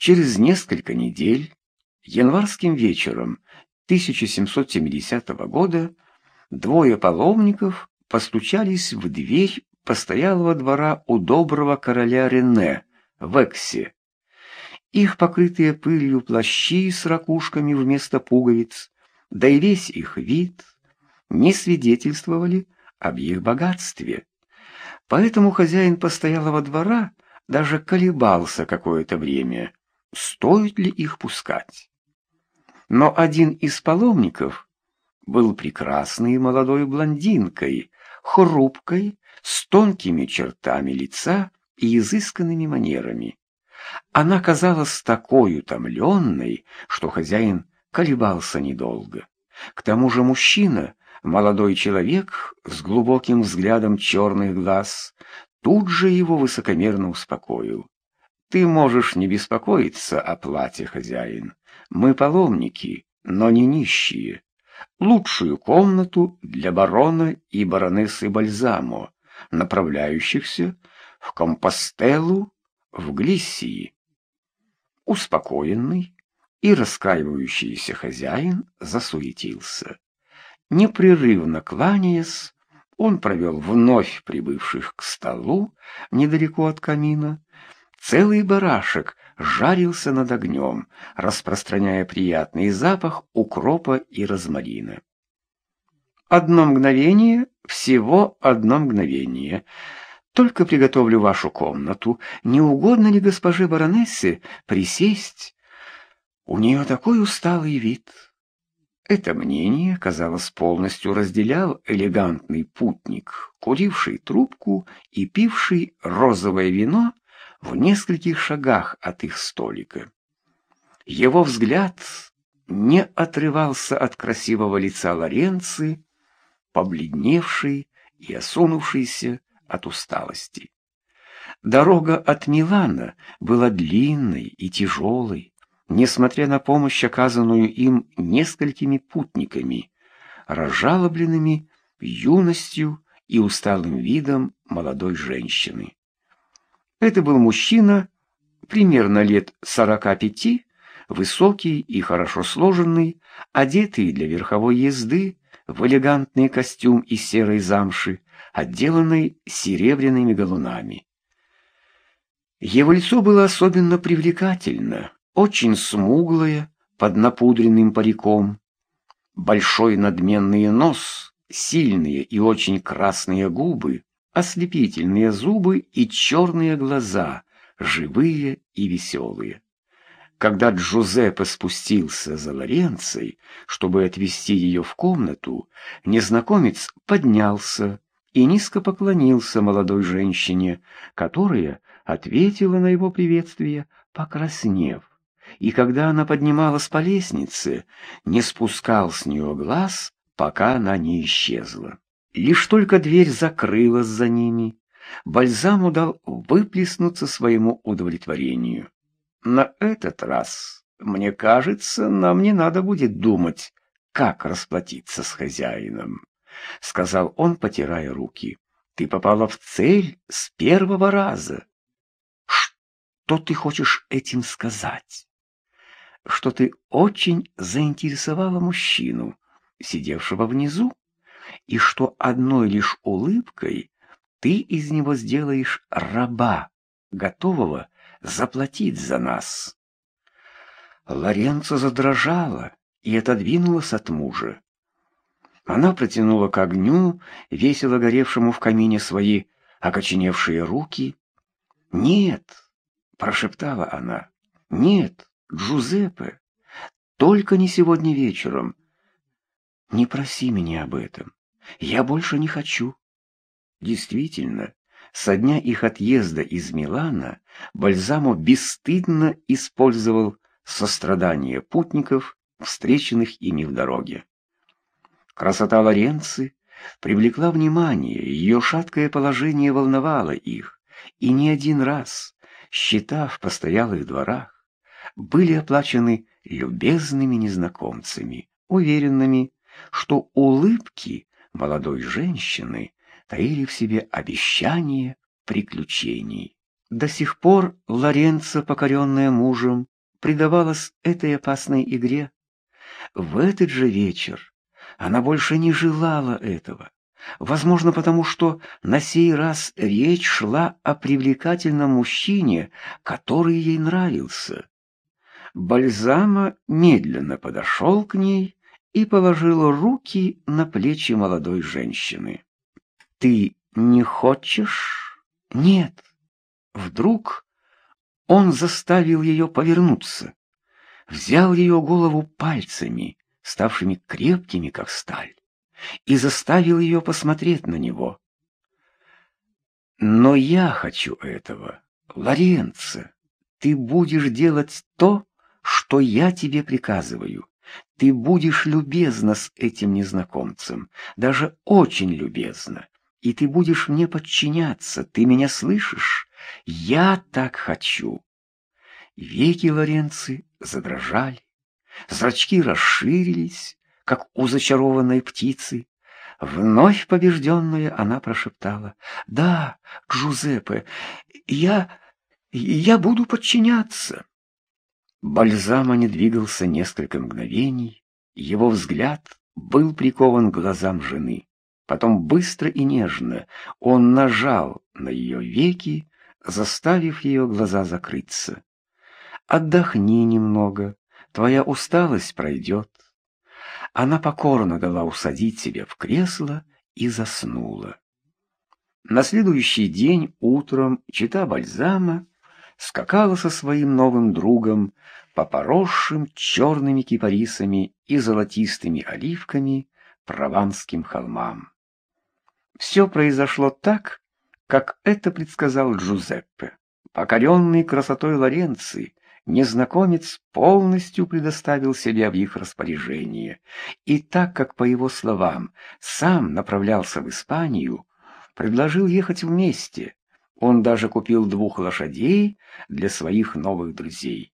Через несколько недель, январским вечером 1770 года, двое паломников постучались в дверь постоялого двора у доброго короля Рене в Эксе. Их покрытые пылью плащи с ракушками вместо пуговиц, да и весь их вид не свидетельствовали об их богатстве. Поэтому хозяин постоялого двора даже колебался какое-то время, стоит ли их пускать. Но один из паломников был прекрасной молодой блондинкой, хрупкой, с тонкими чертами лица и изысканными манерами. Она казалась такой утомленной, что хозяин колебался недолго. К тому же мужчина, молодой человек с глубоким взглядом черных глаз, тут же его высокомерно успокоил. «Ты можешь не беспокоиться о плате, хозяин. Мы паломники, но не нищие. Лучшую комнату для барона и баронессы Бальзамо, направляющихся в Компостеллу в Глиссии. Успокоенный и раскаивающийся хозяин засуетился. Непрерывно кланяясь, он провел вновь прибывших к столу недалеко от камина. Целый барашек жарился над огнем, распространяя приятный запах укропа и розмарина. Одно мгновение, всего одно мгновение. Только приготовлю вашу комнату. Не угодно ли госпоже баронессе присесть? У нее такой усталый вид. Это мнение, казалось, полностью разделял элегантный путник, куривший трубку и пивший розовое вино в нескольких шагах от их столика. Его взгляд не отрывался от красивого лица Лоренции, побледневший и осунувшийся от усталости. Дорога от Милана была длинной и тяжелой, несмотря на помощь, оказанную им несколькими путниками, разжалобленными юностью и усталым видом молодой женщины. Это был мужчина, примерно лет сорока пяти, высокий и хорошо сложенный, одетый для верховой езды, в элегантный костюм из серой замши, отделанный серебряными галунами. Его лицо было особенно привлекательно, очень смуглое, под напудренным париком. Большой надменный нос, сильные и очень красные губы, ослепительные зубы и черные глаза, живые и веселые. Когда Джузеппе спустился за Лоренцей, чтобы отвезти ее в комнату, незнакомец поднялся и низко поклонился молодой женщине, которая ответила на его приветствие, покраснев. И когда она поднималась по лестнице, не спускал с нее глаз, пока она не исчезла. Лишь только дверь закрылась за ними, Бальзаму дал выплеснуться своему удовлетворению. На этот раз, мне кажется, нам не надо будет думать, как расплатиться с хозяином, — сказал он, потирая руки. Ты попала в цель с первого раза. Что ты хочешь этим сказать? Что ты очень заинтересовала мужчину, сидевшего внизу, и что одной лишь улыбкой ты из него сделаешь раба, готового заплатить за нас. Лоренцо задрожала и отодвинулась от мужа. Она протянула к огню, весело горевшему в камине свои окоченевшие руки. «Нет!» — прошептала она. «Нет, Джузеппе, только не сегодня вечером. Не проси меня об этом. Я больше не хочу». Действительно, со дня их отъезда из Милана Бальзамо бесстыдно использовал сострадание путников, встреченных ими в дороге. Красота Лоренцы привлекла внимание, ее шаткое положение волновало их, и не один раз счета в постоялых дворах были оплачены любезными незнакомцами, уверенными, что улыбки молодой женщины таили в себе обещание приключений. До сих пор Лоренцо, покоренная мужем, предавалась этой опасной игре. В этот же вечер она больше не желала этого. Возможно, потому что на сей раз речь шла о привлекательном мужчине, который ей нравился. Бальзама медленно подошел к ней и положил руки на плечи молодой женщины. «Ты не хочешь?» «Нет». Вдруг он заставил ее повернуться, взял ее голову пальцами, ставшими крепкими, как сталь, и заставил ее посмотреть на него. «Но я хочу этого, Лоренцо. Ты будешь делать то, что я тебе приказываю. Ты будешь любезна с этим незнакомцем, даже очень любезна, и ты будешь мне подчиняться, ты меня слышишь? Я так хочу. Веки Лоренцы задрожали, зрачки расширились, как у зачарованной птицы. Вновь побежденная она прошептала. «Да, Джузеппе, я... я буду подчиняться». Бальзама не двигался несколько мгновений, его взгляд был прикован к глазам жены. Потом быстро и нежно он нажал на ее веки, заставив ее глаза закрыться. «Отдохни немного, твоя усталость пройдет». Она покорно дала усадить себя в кресло и заснула. На следующий день утром чита Бальзама скакала со своим новым другом по поросшим черными кипарисами и золотистыми оливками прованским холмам. Все произошло так, как это предсказал Джузеппе. Покоренный красотой Лоренции, незнакомец полностью предоставил себя в их распоряжение, и так как, по его словам, сам направлялся в Испанию, предложил ехать вместе. Он даже купил двух лошадей для своих новых друзей.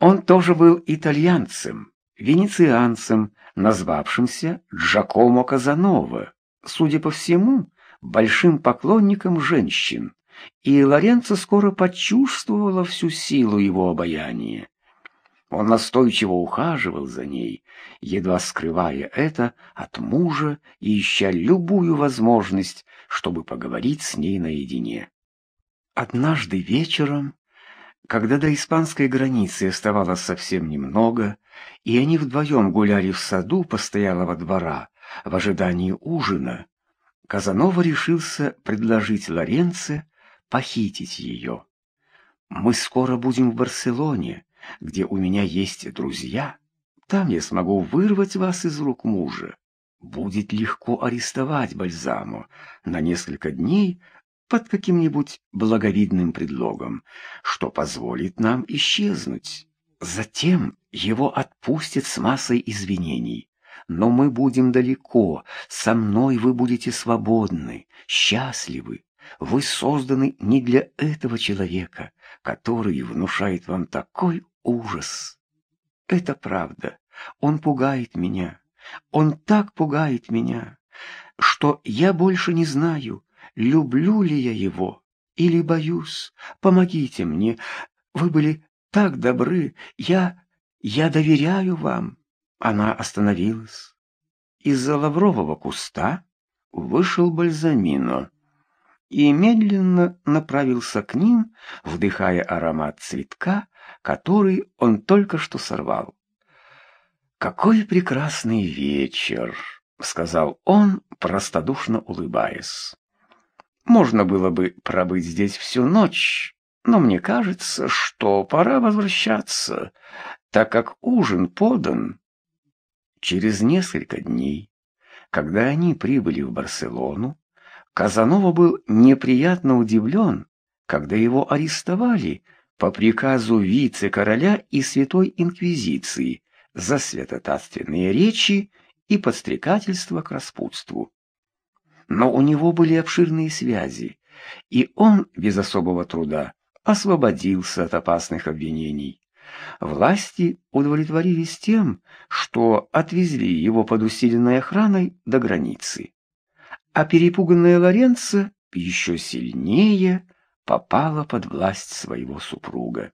Он тоже был итальянцем, венецианцем, назвавшимся Джакомо Казанова, судя по всему, большим поклонником женщин, и Лоренцо скоро почувствовала всю силу его обаяния. Он настойчиво ухаживал за ней, едва скрывая это от мужа и ища любую возможность, чтобы поговорить с ней наедине. Однажды вечером, когда до испанской границы оставалось совсем немного, и они вдвоем гуляли в саду постоялого двора в ожидании ужина, Казанова решился предложить Лоренце похитить ее. «Мы скоро будем в Барселоне, где у меня есть друзья. Там я смогу вырвать вас из рук мужа. Будет легко арестовать Бальзамо на несколько дней под каким-нибудь благовидным предлогом, что позволит нам исчезнуть. Затем его отпустят с массой извинений. Но мы будем далеко, со мной вы будете свободны, счастливы. Вы созданы не для этого человека, который внушает вам такой ужас. Это правда. Он пугает меня. Он так пугает меня, что я больше не знаю, люблю ли я его или боюсь. Помогите мне. Вы были так добры. Я... я доверяю вам. Она остановилась. Из-за лаврового куста вышел Бальзамино и медленно направился к ним, вдыхая аромат цветка, который он только что сорвал. «Какой прекрасный вечер!» — сказал он, простодушно улыбаясь. «Можно было бы пробыть здесь всю ночь, но мне кажется, что пора возвращаться, так как ужин подан». Через несколько дней, когда они прибыли в Барселону, Казанова был неприятно удивлен, когда его арестовали по приказу вице-короля и Святой Инквизиции за святотатственные речи и подстрекательство к распутству. Но у него были обширные связи, и он без особого труда освободился от опасных обвинений. Власти удовлетворились тем, что отвезли его под усиленной охраной до границы а перепуганная Лоренцо еще сильнее попала под власть своего супруга.